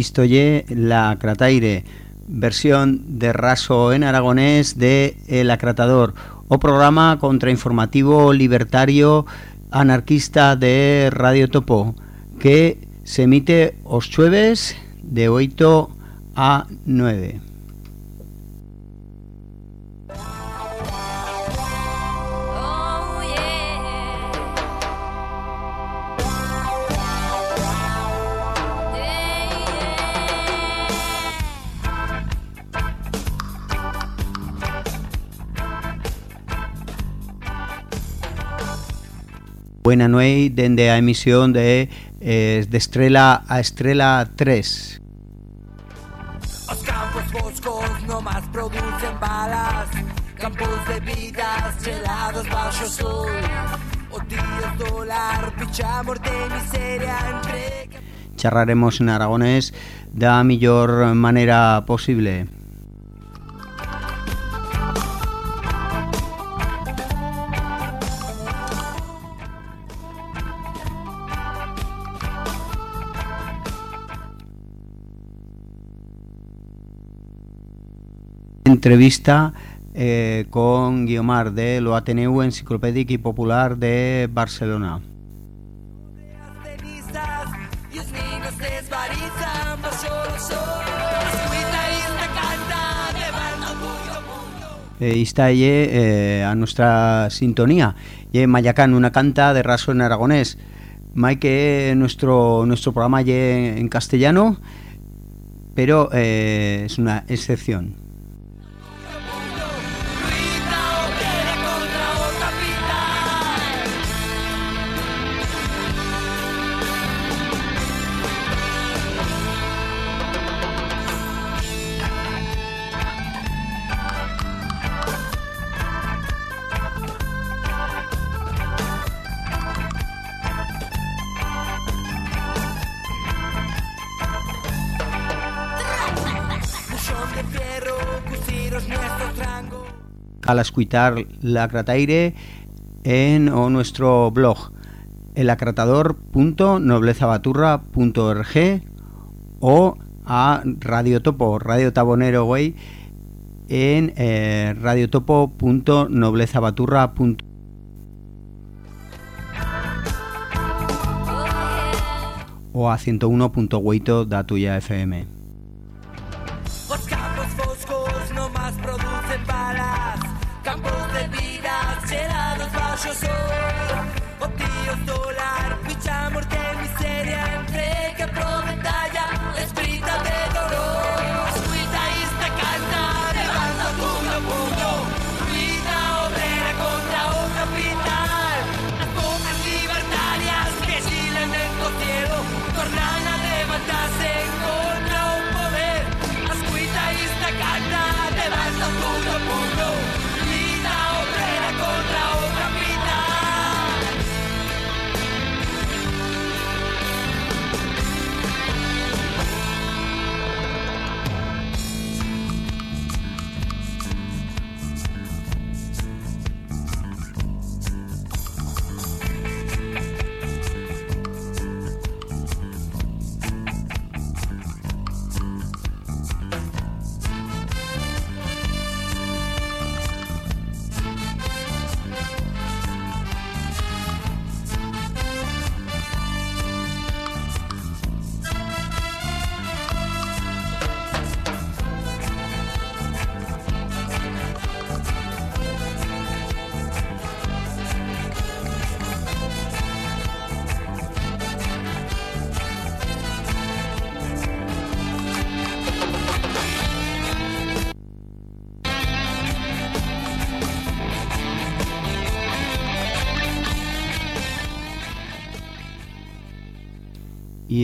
Istoye la Crataire, versión de raso en aragonés de El Acratador, o programa contrainformativo libertario anarquista de Radio Topo, que se emite os jueves de 8 a 9. Buena noche desde la emisión de, eh, de Estrella a Estrella 3. Os campos foscos no más producen balas Campos de vidas gelados bajo sol O días dólar, pichamos de miseria entre... Charraremos en aragonés de la mejor manera posible. Entrevista eh, con Guiomar de lo Ateneu Enciclopédic y Popular de Barcelona. Eh, está eh, a nuestra sintonía. Y Mayacán, una canta de raso en aragonés. Mike, nuestro, nuestro programa ye en castellano, pero eh, es una excepción. Al escuchar la crataire en o nuestro blog elacratador.noblezabaturra.org o a Radio Topo, Radio Tabonero güey, en eh, radiotopo.noblezabaturra.org o a 101.8 da tuya FM. Los foscos no más campos de vida, gelados bajo sol, oh, o solar, mucha muerte, miseria, entrega, promesa.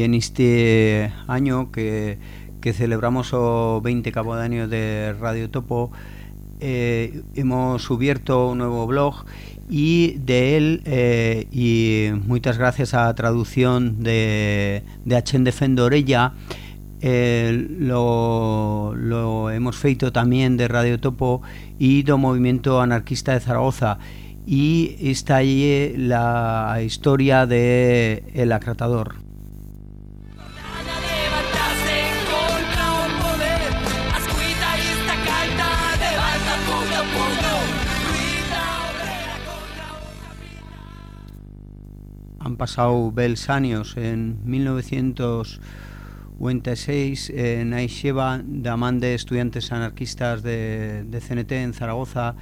En este año que, celebramos o 20 cabo de año de Radio Topo eh, hemos abierto un nuevo blog y de él eh, y muchas gracias a la traducción de, de Achende Fendorella eh, lo, lo hemos feito también de Radio Topo y do Movimiento Anarquista de Zaragoza y está ahí la historia de El Acratador. Han pasado bels años. En 1996 en Aisheva, de de estudiantes anarquistas de, de CNT en Zaragoza,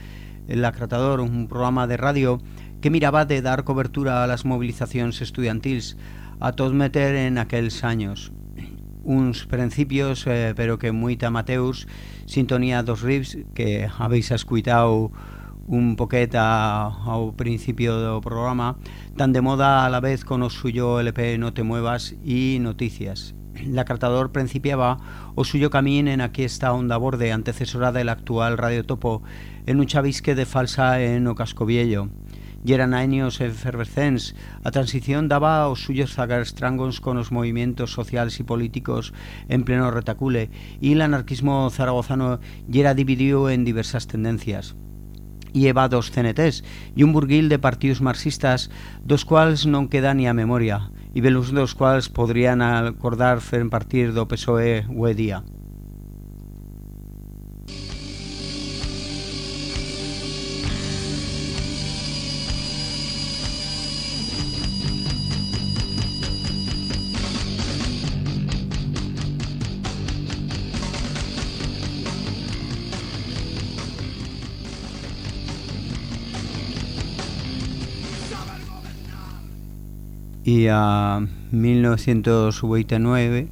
El Acratador, un programa de radio que miraba de dar cobertura a las movilizaciones estudiantiles a todos meter en aquellos años. Unos principios, eh, pero que muy amateurs, sintonía dos riffs que habéis escuchado un poqueta al principio del programa, tan de moda a la vez con o suyo LP No te muevas y Noticias. La Cartador principiaba o suyo camino en aquí esta onda borde antecesora del actual Radio Topo en un chavisque de falsa en o Cascoviello. Y eran años efervescentes. A transición daba os suyos zagastrangos con los movimientos sociales y políticos en pleno retacule y el anarquismo zaragozano ya era dividido en diversas tendencias IEVA dos CNTs e un burguil de partidos marxistas dos cuals non queda ni a memoria e velos dos cuals podrían acordar fer partir do PSOE o día. Y a 1989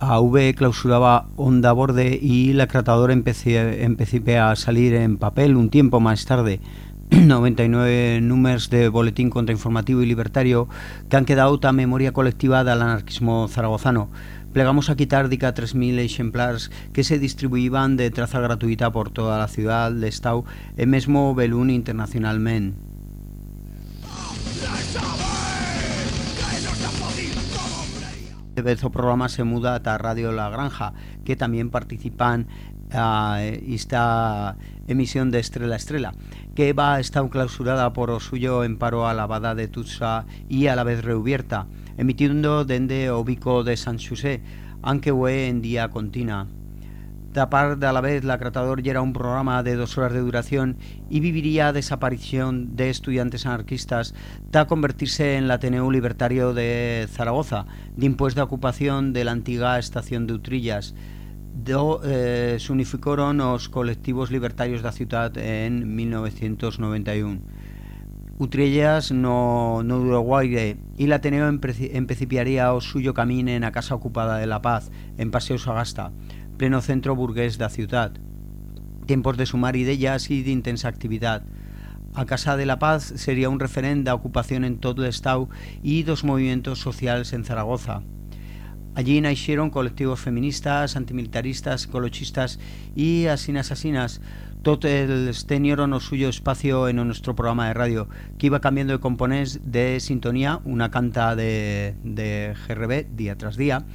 AV clausuraba Onda Borde y la Cratadora empecé, a salir en papel un tiempo más tarde. 99 números de boletín contrainformativo y libertario que han quedado tan memoria colectiva del anarquismo zaragozano. Plegamos a quitar dica 3.000 ejemplares que se distribuían de traza gratuita por toda la ciudad de Estado e mesmo Belún internacionalmente. O programa se muda a Radio La Granja, que también participan a esta emisión de Estrella Estrella, que va a estar clausurada por o suyo en paro a la bada de Tutsa y a la vez reubierta, emitiendo desde Obico de San José, aunque fue en día continua par de a la vez la Cratador era un programa de dos horas de duración y viviría desaparición de estudiantes anarquistas ta convertirse en el Ateneo Libertario de Zaragoza, de impuesto de ocupación de la antigua estación de Utrillas. Do, eh, se unificaron los colectivos libertarios de la ciudad en 1991. Utrillas no, no duró guaire y el Ateneo empecipiaría o suyo camino en la Casa Ocupada de la Paz, en Paseo Sagasta pleno centro burgués da ciudad. Tiempos de sumar ideas y de intensa actividad. A Casa de la Paz sería un referente de ocupación en todo el Estado y dos movimientos sociales en Zaragoza. Allí nacieron colectivos feministas, antimilitaristas, ecolochistas y asinas asinas. Todo el tenieron o suyo espacio en nuestro programa de radio, que iba cambiando de componentes de sintonía, una canta de, de GRB día tras día,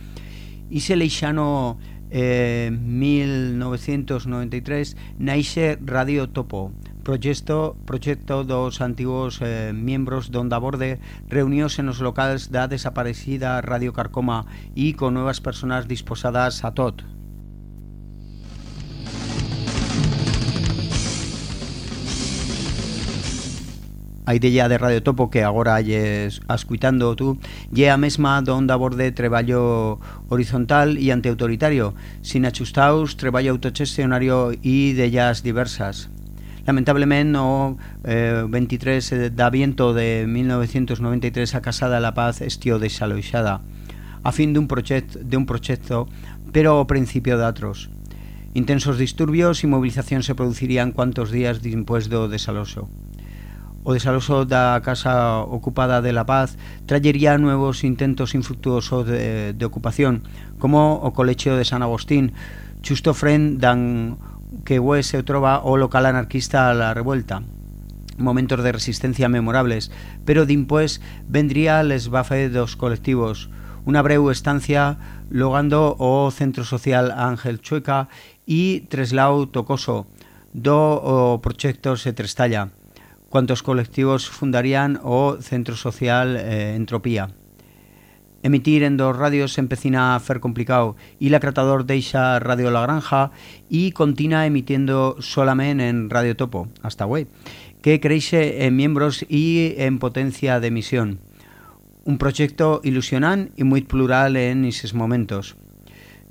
y se leixano eh, 1993 naixe Radio Topo, proyecto, proyecto dos antiguos eh, miembros de Onda Borde reunidos en los locales da desaparecida Radio Carcoma y con nuevas personas disposadas a tot. A idea de Radio Topo que agora lles ascuitando tú. Lle a mesma donde aborde traballo horizontal e antiautoritario. Sin achustaos, traballo autogestionario e dellas diversas. Lamentablemente no eh, 23 de aviento de 1993 a Casada La Paz estió desaloixada a fin de un proxecto de un proxecto pero ao principio de otros intensos disturbios e movilización se producirían cuantos días después do desaloxo o desaloso da Casa Ocupada de La Paz traería nuevos intentos infructuosos de, ocupación, como o Colecheo de San Agustín, xusto fren dan que hue se trova o local anarquista a la revuelta. Momentos de resistencia memorables, pero dimpués vendría les bafe dos colectivos, una breu estancia logando o Centro Social Ángel Chueca y Treslau Tocoso, do o proxecto se trestalla cuantos colectivos fundarían o Centro Social eh, Entropía. Emitir en dos radios empecina a fer complicado y la Cratador deixa Radio La Granja y continúa emitiendo solamente en Radio Topo, hasta web, que creixe en miembros y en potencia de emisión. un proxecto ilusionante e moi plural en eses momentos.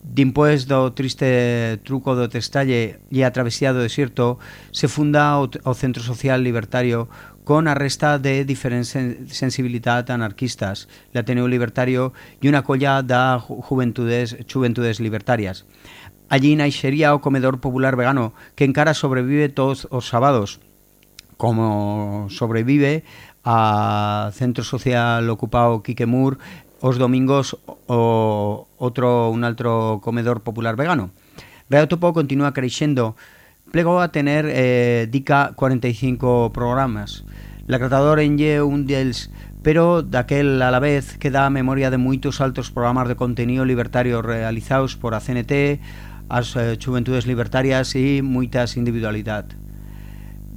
Dimpués do triste truco do Testalle e a travesía do se funda o, Centro Social Libertario con a resta de diferentes sensibilidades anarquistas, l'Ateneu Libertario e unha colla da Juventudes, Juventudes Libertarias. Allí naixería o comedor popular vegano, que encara sobrevive todos os sábados, como sobrevive a Centro Social Ocupado Quiquemur os domingos o outro un altro comedor popular vegano. Radio Topo continúa creixendo, plegou a tener eh, dica 45 programas. La Cratador enlle un dels, pero daquel a la vez queda a memoria de moitos altos programas de contenido libertario realizados por a CNT, as eh, Juventudes Libertarias e moitas individualidade.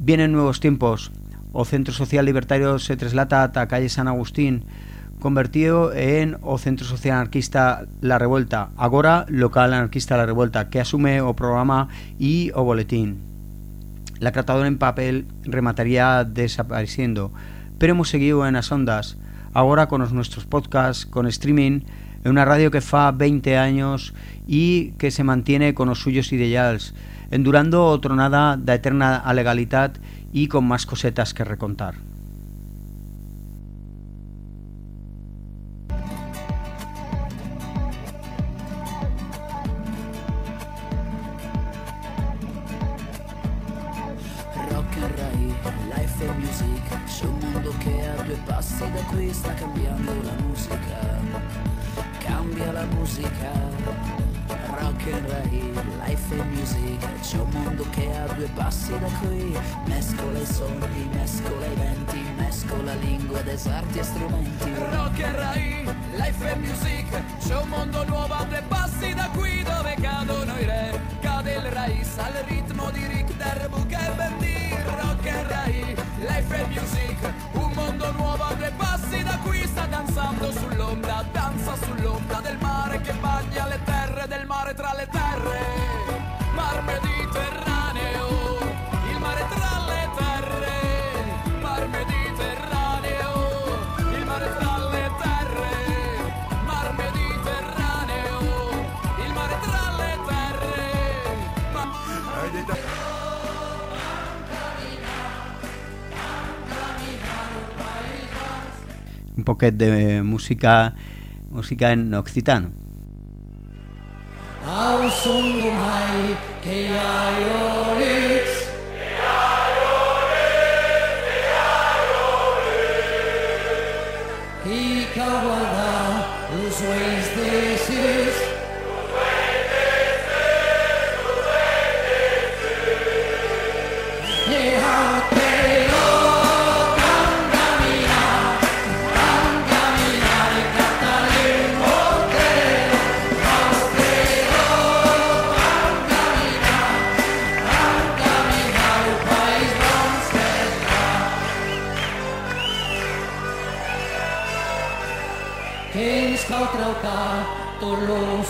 Vienen nuevos tiempos. O Centro Social Libertario se traslata ata a calle San Agustín, convertido en o Centro Social Anarquista La Revuelta, agora local anarquista La Revuelta, que asume o programa e o boletín. La tratadora en papel remataría desapareciendo, pero hemos seguido en las ondas, agora con os nuestros podcasts, con streaming, en unha radio que fa 20 años e que se mantiene con os suyos ideals, endurando o tronada da eterna legalidad e con máis cosetas que recontar. And Music C'è un mondo che a due passi da qui sta cambiando la musica. Cambia la musica Rock and Rai, Life and Music. C'è un mondo che a due passi da qui Mescola i sogni, mescola i venti Mescola lingua, deserti e strumenti. Rock and Rai, Life and Music. C'è un mondo nuovo a due passi da qui dove cadono i re. Cade il Rais al ritmo di Rick Derbook e Bendy Life and Music Un mondo nuovo a due passi da qui Sta danzando sull'onda, danza sull'onda poquet de música música en occitano.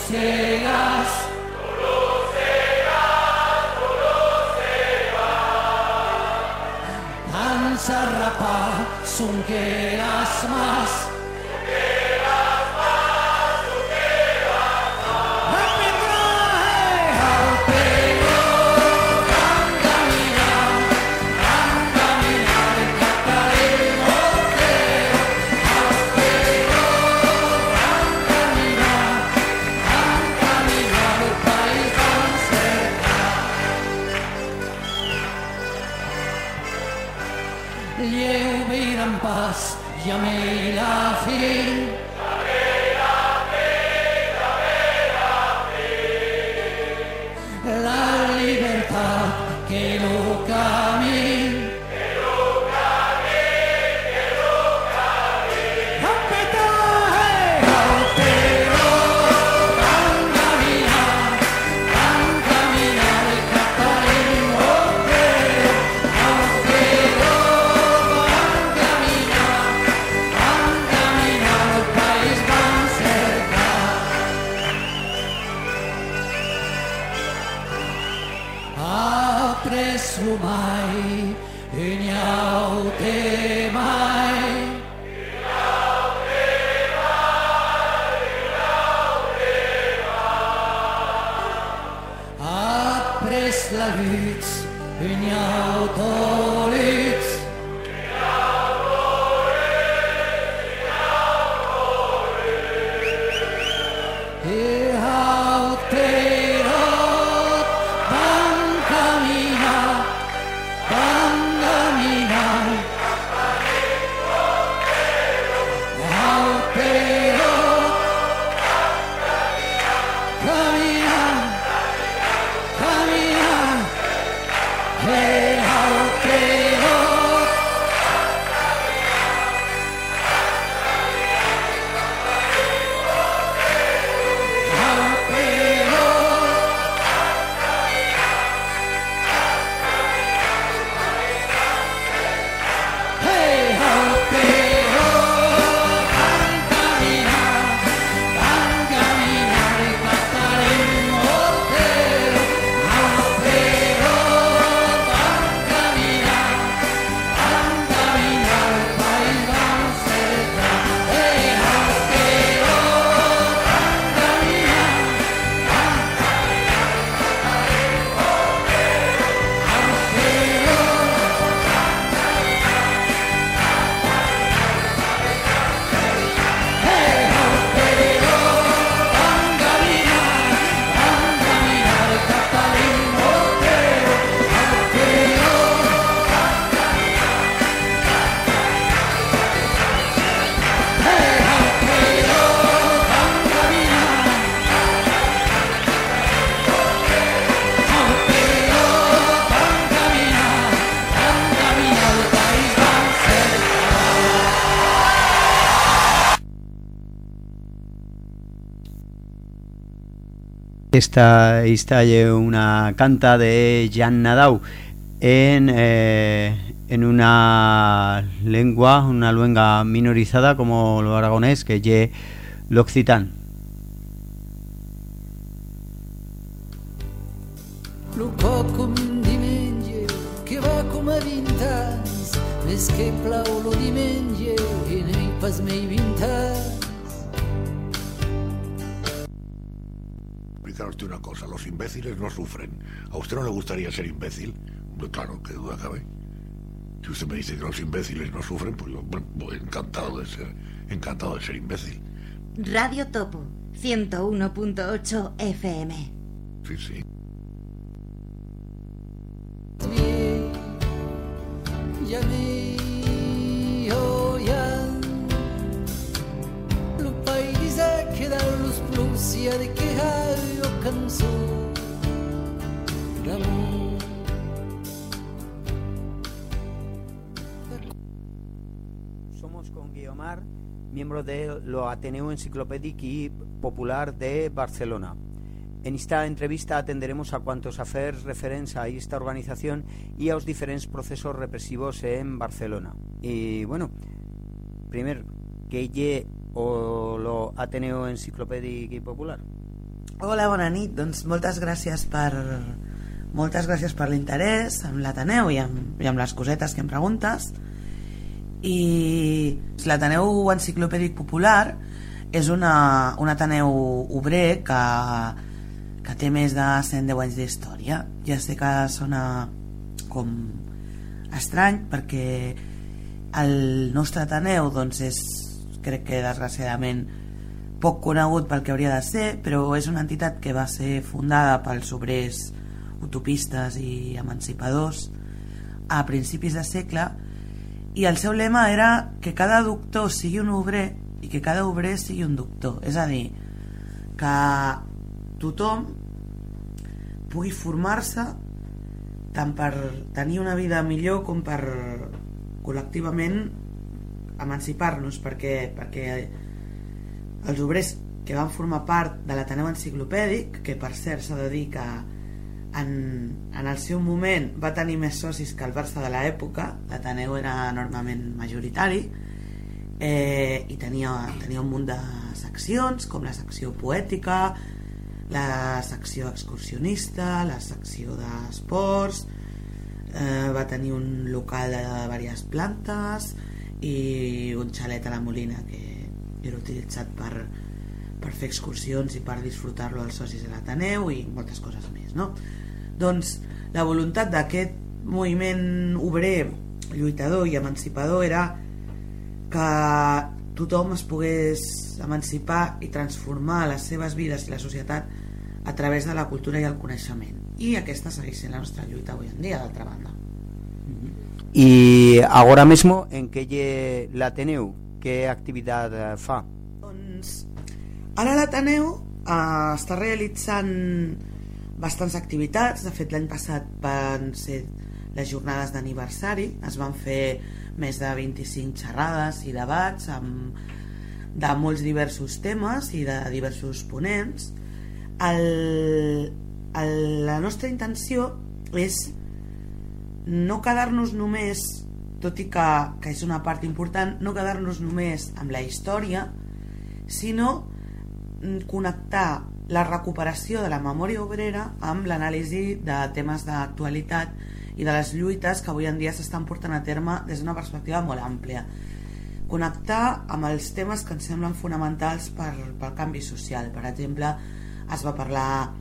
¡Coloce las! ¡Coloce las! ¡Coloce más! ¡Mansa rapa, son que las más! Esta, es una canta de Jan Nadau en, eh, en una lengua, una lengua minorizada como lo aragonés, que es l'occitán. Lo imbéciles no sufren. ¿A usted no le gustaría ser imbécil? Pues claro, qué duda cabe. Si usted me dice que los imbéciles no sufren, pues yo bueno, encantado de ser, encantado de ser imbécil. Radio Topo 101.8 FM. Sí, sí. Bien, ja m'hi oian. Somos con Guiomar, miembro de lo Ateneo Enciclopédico y Popular de Barcelona. En esta entrevista atenderemos a cuantos hacer referencia a esta organización y a los diferentes procesos represivos en Barcelona. Y bueno, primero, ¿qué lle o lo Ateneo Enciclopèdic i Popular? Hola, bona nit. Doncs moltes gràcies per moltes gràcies per l'interès amb l'Ateneu i, amb, i amb les cosetes que em preguntes. I l'Ateneu Enciclopèdic Popular és una, un Ateneu obrer que, que té més de 110 anys d'història. Ja sé que sona com estrany perquè el nostre Ateneu doncs és crec que desgraciadament poc conegut pel que hauria de ser, però és una entitat que va ser fundada pels obrers utopistes i emancipadors a principis de segle i el seu lema era que cada doctor sigui un obrer i que cada obrer sigui un doctor. És a dir, que tothom pugui formar-se tant per tenir una vida millor com per col·lectivament emancipar-nos perquè, perquè els obrers que van formar part de l'Ateneu Enciclopèdic, que per cert s'ha de dir que en, en el seu moment va tenir més socis que el Barça de l'època, l'Ateneu era enormement majoritari, eh, i tenia, tenia un munt de seccions, com la secció poètica, la secció excursionista, la secció d'esports, eh, va tenir un local de diverses plantes i un xalet a la Molina que era utilitzat per, per fer excursions i per disfrutar-lo als socis de l'Ateneu i moltes coses més, no? Doncs la voluntat d'aquest moviment obrer lluitador i emancipador era que tothom es pogués emancipar i transformar les seves vides i la societat a través de la cultura i el coneixement i aquesta segueix sent la nostra lluita avui en dia d'altra banda Y ahora mismo, ¿en lle l'Ateneu? ¿Qué actividad eh, fa? Doncs ara l'Ateneu eh, està realitzant bastants activitats. De fet, l'any passat van ser les jornades d'aniversari. Es van fer més de 25 xerrades i debats amb, de molts diversos temes i de diversos ponents. El, el, la nostra intenció és no quedar-nos només tot i que, que és una part important no quedar-nos només amb la història sinó connectar la recuperació de la memòria obrera amb l'anàlisi de temes d'actualitat i de les lluites que avui en dia s'estan portant a terme des d'una perspectiva molt àmplia. Connectar amb els temes que ens semblen fonamentals per, pel canvi social. Per exemple es va parlar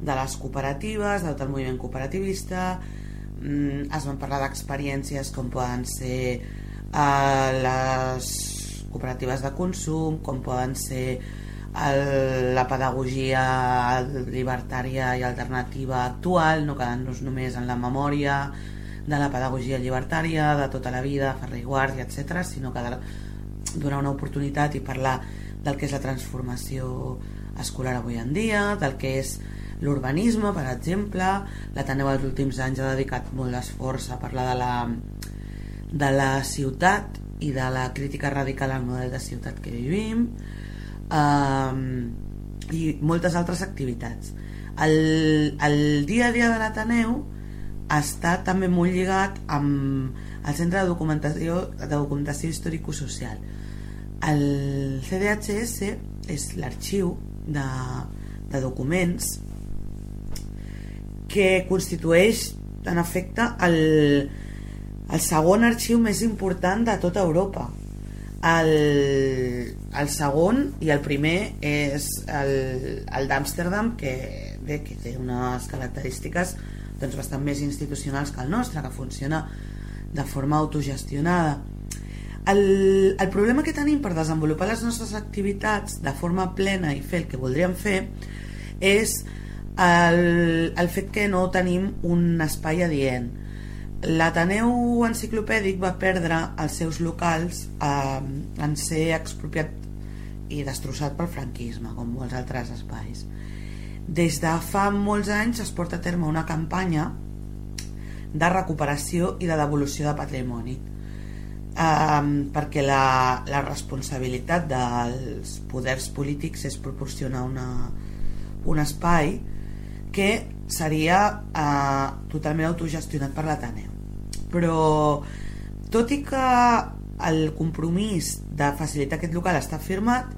de les cooperatives, del moviment cooperativista mm, es van parlar d'experiències com poden ser eh, les cooperatives de consum, com poden ser el, la pedagogia libertària i alternativa actual, no quedant-nos només en la memòria de la pedagogia llibertària de tota la vida, Ferrer i Guàrdia, etc, sinó que donar una oportunitat i parlar del que és la transformació escolar avui en dia, del que és l'urbanisme, per exemple, l'Ateneu dels últims anys ha dedicat molt d'esforç a parlar de la, de la ciutat i de la crítica radical al model de ciutat que vivim um, i moltes altres activitats. El, el dia a dia de l'Ateneu està també molt lligat amb el Centre de Documentació, de documentació Històrico-Social. El CDHS és l'arxiu de, de documents que constitueix en efecte el, el segon arxiu més important de tota Europa el, el segon i el primer és el, el d'Amsterdam que, bé, que té unes característiques doncs, bastant més institucionals que el nostre que funciona de forma autogestionada. El, el problema que tenim per desenvolupar les nostres activitats de forma plena i fer el que voldríem fer és el, el fet que no tenim un espai adient l'Ateneu Enciclopèdic va perdre els seus locals eh, en ser expropiat i destrossat pel franquisme com molts altres espais. Des de fa molts anys es porta a terme una campanya de recuperació i de devolució de patrimoni eh, perquè la, la responsabilitat dels poders polítics és proporcionar una, un espai que seria eh, totalment autogestionat per l'Ateneu però tot i que el compromís de facilitar aquest local està firmat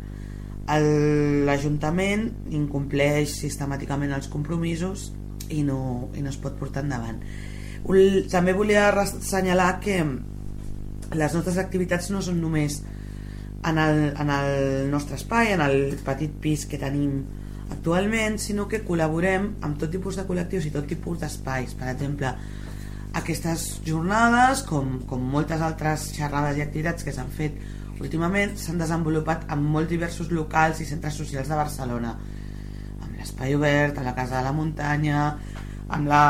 l'Ajuntament incompleix sistemàticament els compromisos i no, i no es pot portar endavant també volia assenyalar que les nostres activitats no són només en el, en el nostre espai, en el petit pis que tenim actualment, sinó que col·laborem amb tot tipus de col·lectius i tot tipus d'espais. Per exemple, aquestes jornades, com, com moltes altres xerrades i activitats que s'han fet últimament, s'han desenvolupat en molts diversos locals i centres socials de Barcelona. Amb l'Espai Obert, a la Casa de la Muntanya, amb la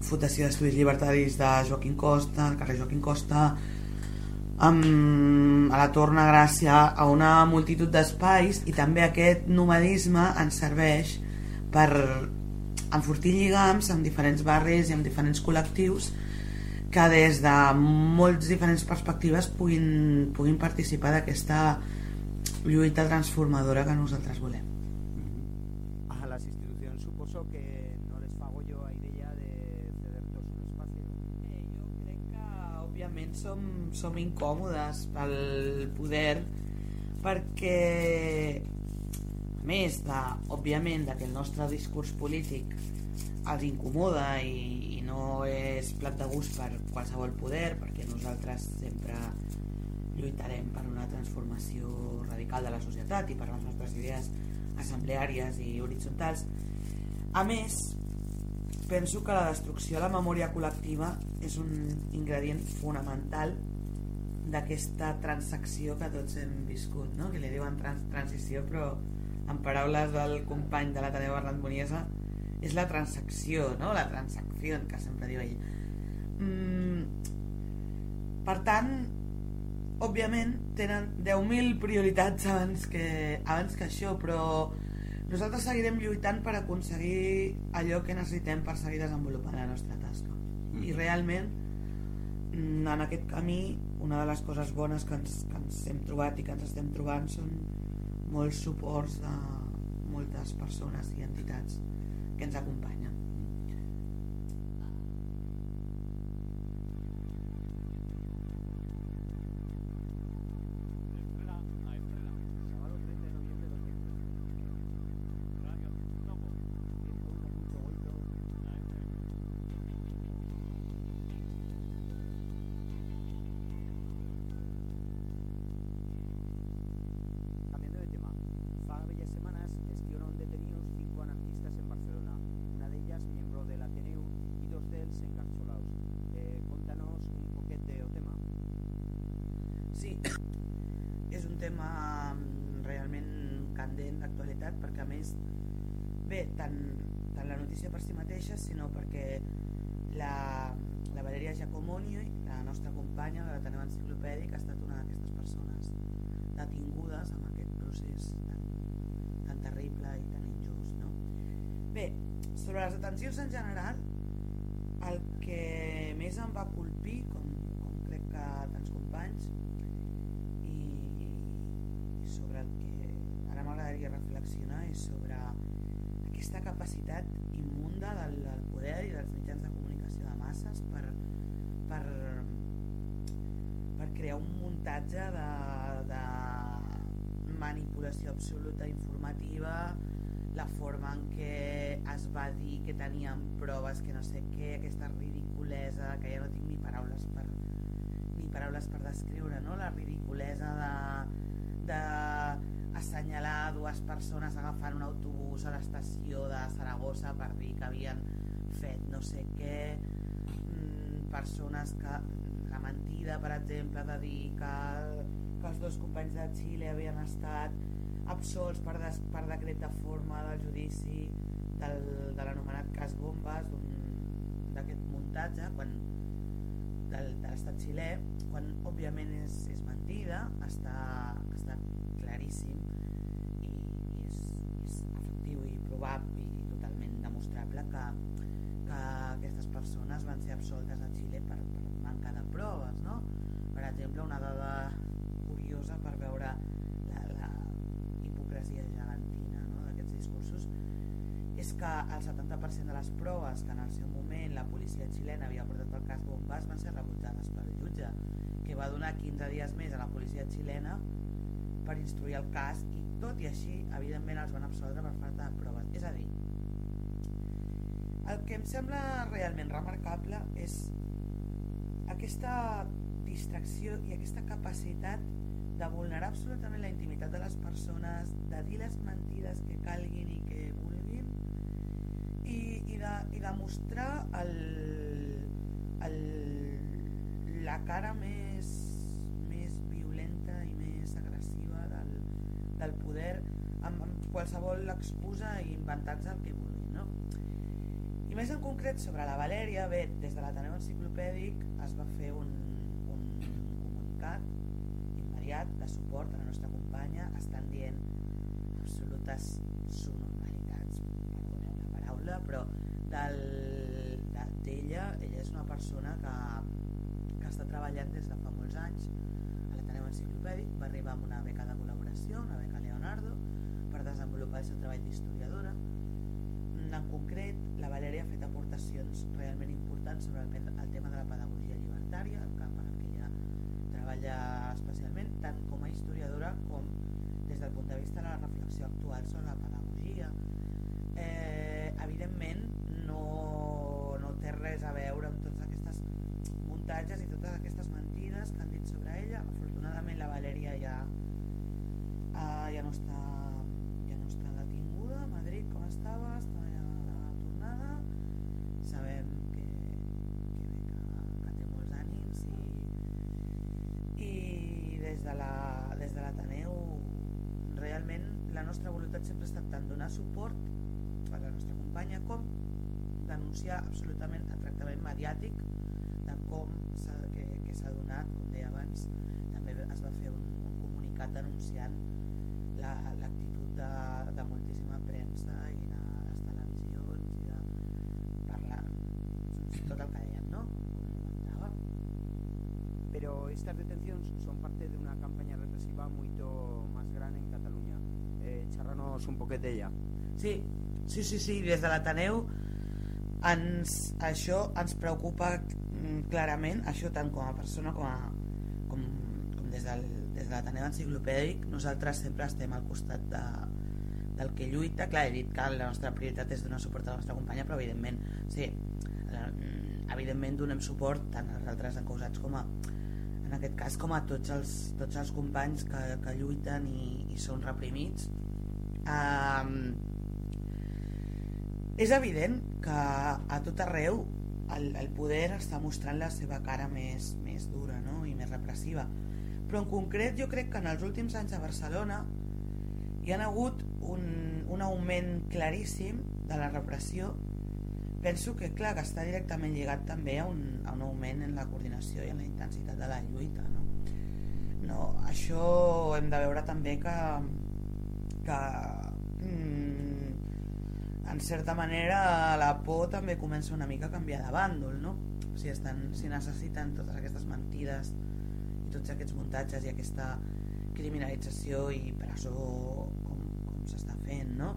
Fundació d'Estudis Libertaris de Joaquim Costa, al carrer Joaquim Costa, amb, a la Torna Gràcia a una multitud d'espais i també aquest nomadisme ens serveix per enfortir lligams amb diferents barris i amb diferents col·lectius que des de molts diferents perspectives puguin, puguin participar d'aquesta lluita transformadora que nosaltres volem. A les institucions suposo que no les fago jo a idea de ceder-nos un espacio. Eh, jo crec que òbviament som, som incòmodes pel poder perquè més de, òbviament de que el nostre discurs polític els incomoda i, i no és plat de gust per qualsevol poder perquè nosaltres sempre lluitarem per una transformació radical de la societat i per les nostres idees assembleàries i horitzontals a més penso que la destrucció de la memòria col·lectiva és un ingredient fonamental d'aquesta transacció que tots hem viscut, no? que li diuen trans transició, però en paraules del company de l'Ateneu Arnald Muniesa és la transacció, no? la transacció que sempre diu ell. Mm, per tant, òbviament tenen 10.000 prioritats abans que, abans que això, però nosaltres seguirem lluitant per aconseguir allò que necessitem per seguir desenvolupant la nostra tasca. Mm. I realment, mm, en aquest camí, una de les coses bones que ens, que ens hem trobat i que ens estem trobant són molts suports de moltes persones i entitats que ens acompanyen. Un tema mm, realment candent d'actualitat perquè a més, bé, tant, tant la notícia per si mateixa sinó perquè la, la Valeria Giacomoni, la nostra companya de l'Ateneu Enciclopèdic, ha estat una d'aquestes persones detingudes amb aquest procés tan, tan terrible i tan injust. No? Bé, sobre les detencions en general, el que més em va colpir, com, com crec que tants companys, reflexionar és sobre aquesta capacitat immunda del, del poder i dels mitjans de comunicació de masses per, per, per crear un muntatge de, de manipulació absoluta informativa la forma en què es va dir que tenien proves que no sé què, aquesta ridiculesa que ja no tinc ni paraules per ni paraules per descriure no? la ridiculesa de, de assenyalar dues persones agafant un autobús a l'estació de Saragossa per dir que havien fet no sé què mm, persones que la mentida per exemple de dir que, que els dos companys de Xile havien estat absolts per, des, per decret de forma del judici del, de l'anomenat cas Bombes d'aquest muntatge quan, del, de l'estat xilè quan òbviament és, és mentida està, està claríssim i, i és, és efectiu i probable i totalment demostrable que, que aquestes persones van ser absoltes a Xile per, per manca de proves no? per exemple una dada curiosa per veure la, la hipocresia gegantina no? d'aquests discursos és que el 70% de les proves que en el seu moment la policia xilena havia portat al cas Bombas van ser rebutjades pel jutge que va donar 15 dies més a la policia xilena per instruir el cas i tot i així evidentment els van absoldre per falta de proves. És a dir el que em sembla realment remarcable és aquesta distracció i aquesta capacitat de vulnerar absolutament la intimitat de les persones, de dir les mentides que calguin i que vulguin i, i, de, i de mostrar el, el, la cara més, del poder amb, amb qualsevol excusa i inventar-se el que vulguin. No? I més en concret sobre la Valèria, bé, des de l'Ateneu Enciclopèdic es va fer un, un comunicat immediat de suport a la nostra companya, estan dient absolutes subnormalitats, perdoneu la paraula, però del- de- d'ella, ella és una persona que, que està treballant des de fa molts anys a l'Ateneu Enciclopèdic, va arribar amb una beca de col·laboració, una beca Leonardo, per desenvolupar el seu treball d'historiadora, en concret, la Valeria ha fet aportacions realment importants sobre el, tema de la pedagogia llibertària, el camp en que ella treballa especialment, tant com a historiadora com des del punt de vista de la reflexió actual sobre la pedagogia. Eh, evidentment, no, no té res a veure amb totes aquestes muntatges i totes aquestes mentides està, ja no està detinguda, a Madrid com estava, estava ja la tornada, sabem que, que, bé, que, que té molts ànims i, i des de la des de l'Ateneu realment la nostra voluntat sempre ha estat tant donar suport a la nostra companya com denunciar absolutament el tractament mediàtic de com que, que s'ha donat, com deia abans, també es va fer un, un comunicat denunciant l'actitud de, de moltíssima premsa i de les televisions i de parlar tot el que deien, no? Pero estas detenciones son parte de una campaña represiva mucho más grande en Cataluña. Eh, charranos un poquet d'ella. Sí, sí, sí, sí, des de l'Ateneu ens, això ens preocupa mm, clarament, això tant com a persona com, a, de l'Ateneu Enciclopèdic, nosaltres sempre estem al costat de, del que lluita. Clar, he dit que la nostra prioritat és donar suport a la nostra companya, però evidentment, sí, mm, evidentment donem suport tant als altres encausats com a en aquest cas com a tots els, tots els companys que, que lluiten i, i són reprimits um, és evident que a tot arreu el, el poder està mostrant la seva cara més, més dura no? i més repressiva però en concret jo crec que en els últims anys a Barcelona hi ha hagut un, un augment claríssim de la repressió penso que clar que està directament lligat també a un, a un augment en la coordinació i en la intensitat de la lluita no? No, això hem de veure també que, que mm, en certa manera la por també comença una mica a canviar de bàndol no? si, estan, si necessiten totes aquestes mentides tots aquests muntatges i aquesta criminalització i presó com, com s'està fent no?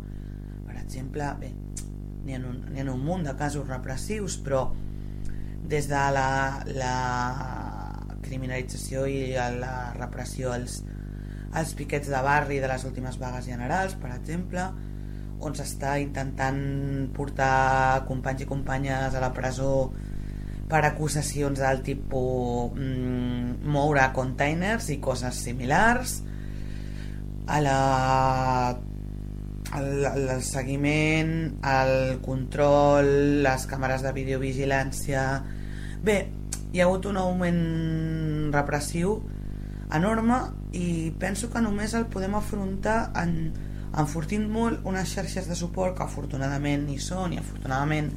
per exemple bé, n'hi ha, un, ha un munt de casos repressius però des de la, la criminalització i la repressió als, als piquets de barri de les últimes vagues generals per exemple on s'està intentant portar companys i companyes a la presó per acusacions del tipus mm, moure containers i coses similars. A la el, el, seguiment, el control, les càmeres de videovigilància... Bé, hi ha hagut un augment repressiu enorme i penso que només el podem afrontar en, enfortint molt unes xarxes de suport que afortunadament hi són i afortunadament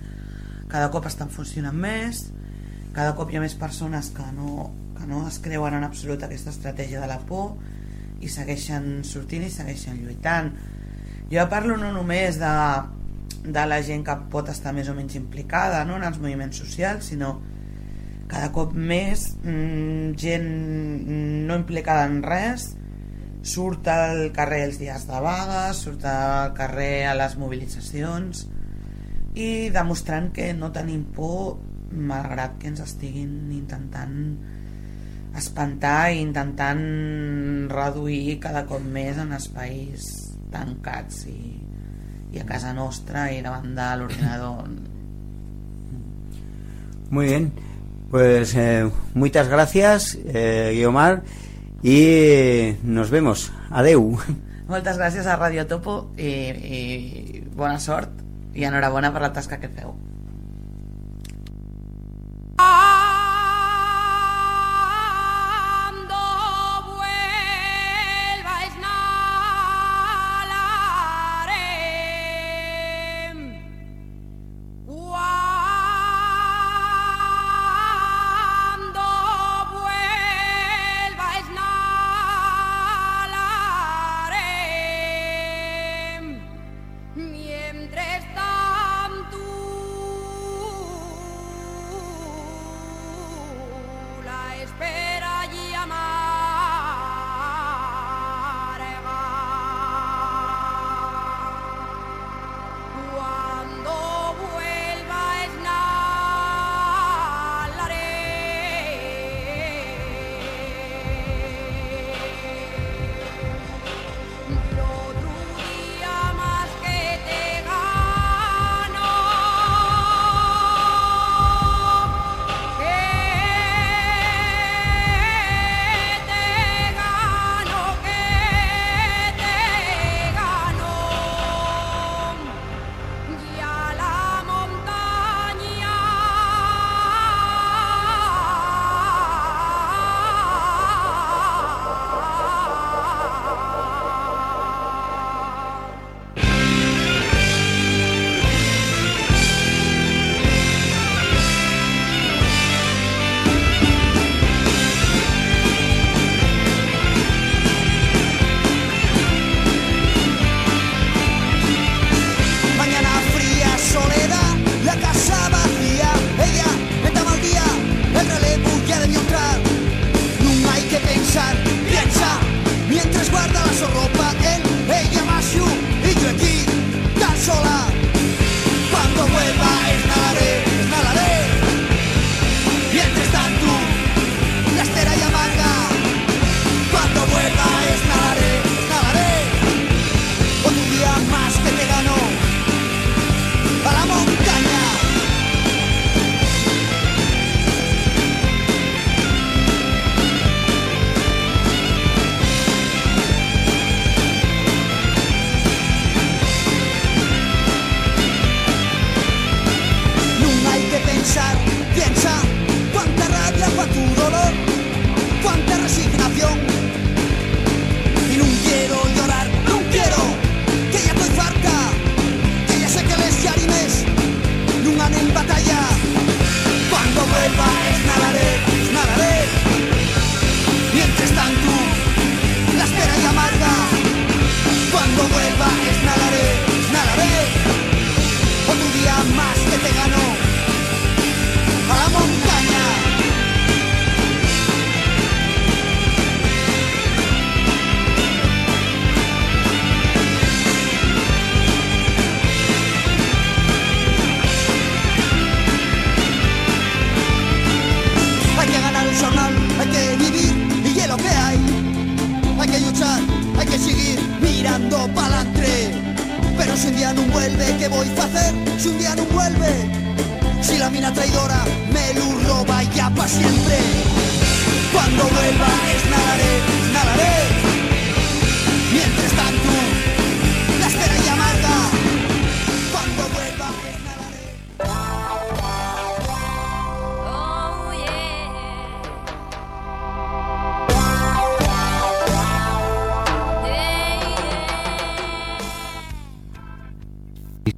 cada cop estan funcionant més cada cop hi ha més persones que no, que no es creuen en absolut aquesta estratègia de la por i segueixen sortint i segueixen lluitant. Jo parlo no només de, de la gent que pot estar més o menys implicada no, en els moviments socials sinó cada cop més mm, gent no implicada en res surt al carrer els dies de vaga surt al carrer a les mobilitzacions i demostrant que no tenim por malgrat que ens estiguin intentant espantar i intentant reduir cada cop més en espais tancats i, i a casa nostra i davant de l'ordinador Muy bien, pues eh, muchas gracias, eh, Guiomar, y nos vemos. Adeu. moltes gràcies a Radio Topo i, i bona sort i enhorabona per la tasca que feu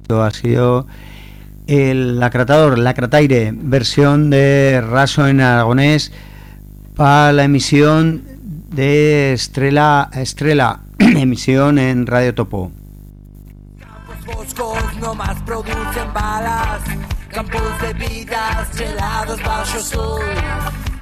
Esto ha sido el Lacratador, Lacrataire, versión de Raso en aragonés para la emisión de Estrella, Estrella emisión en Radio Topo. Campos foscos no más producen balas. Campos de vidas gelados bajo sol.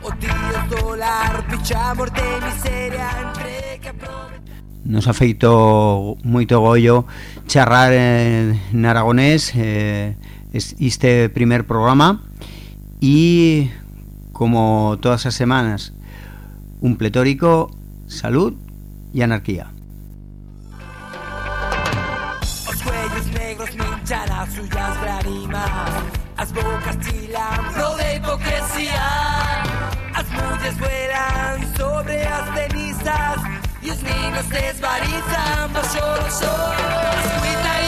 O tíos dólar, picha morte miseria Entre que aprove- Nos ha feito moito gollo charrar en, en aragonés eh, es- este primer programa. Y como todas as semanas un pletórico salud y anarquía. Os cuellos negros minchan as suyas lágrimas As bocas pro de hipocresía. As mulles vuelan sobre as cenizas e as minhas desvarizam, baixou, baixou,